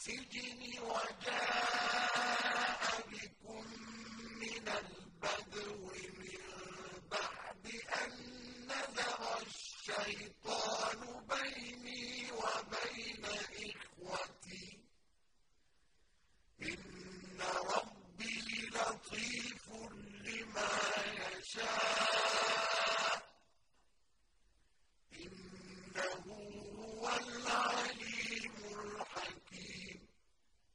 السِّجْنِ وَجَاءَ بِكُم مِّنَ الْبَدْوِ مِن بَعْدِ أَن نذر الشَّيْطَانُ